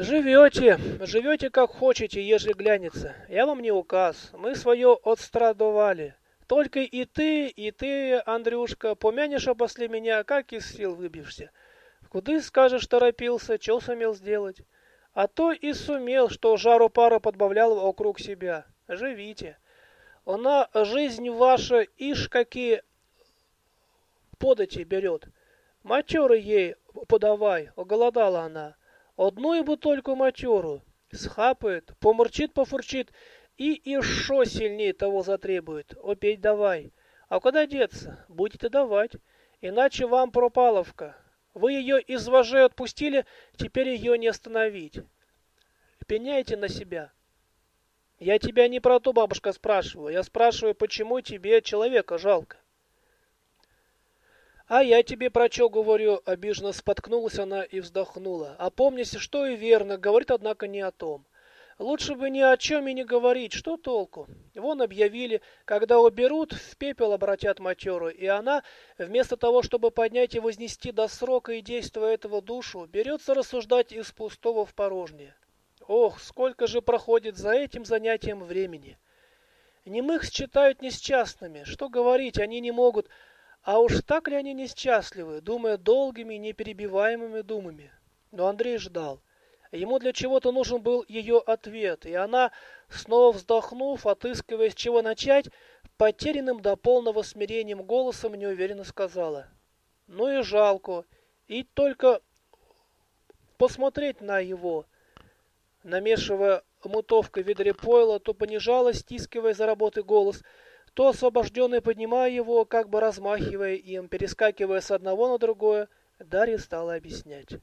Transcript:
Живете, живете как хочете, ежели глянется. Я вам не указ, мы свое отстрадовали. Только и ты, и ты, Андрюшка, помянешь после меня, как из сил выбьешься. Куды, скажешь, торопился, что сумел сделать? А то и сумел, что жару пару подбавлял вокруг себя. Живите. Она жизнь ваша, ишь какие подати берет. Матеры ей подавай, оголодала она. Одну бы только матеру. Схапает, помурчит, пофурчит и еще сильнее того затребует. Опять давай. А куда деться? Будете давать. Иначе вам пропаловка. Вы ее из вожей отпустили, теперь ее не остановить. Пеняйте на себя. Я тебя не про то, бабушка, спрашиваю. Я спрашиваю, почему тебе человека жалко. А я тебе про что говорю, обиженно споткнулась она и вздохнула. А помнись, что и верно, говорит, однако, не о том. Лучше бы ни о чем и не говорить, что толку? Вон объявили, когда уберут, в пепел обратят матеру, и она, вместо того, чтобы поднять и вознести до срока и действия этого душу, берется рассуждать из пустого в порожнее. Ох, сколько же проходит за этим занятием времени! Немых считают несчастными, что говорить, они не могут, а уж так ли они несчастливы, думая долгими, неперебиваемыми думами? Но Андрей ждал. Ему для чего-то нужен был ее ответ, и она, снова вздохнув, отыскивая с чего начать, потерянным до полного смирением голосом неуверенно сказала. «Ну и жалко. И только посмотреть на его». Намешивая мутовкой в ведре пойла, то понижала, стискивая за работы голос – то освобожденный, поднимая его, как бы размахивая им, перескакивая с одного на другое, Дарья стала объяснять.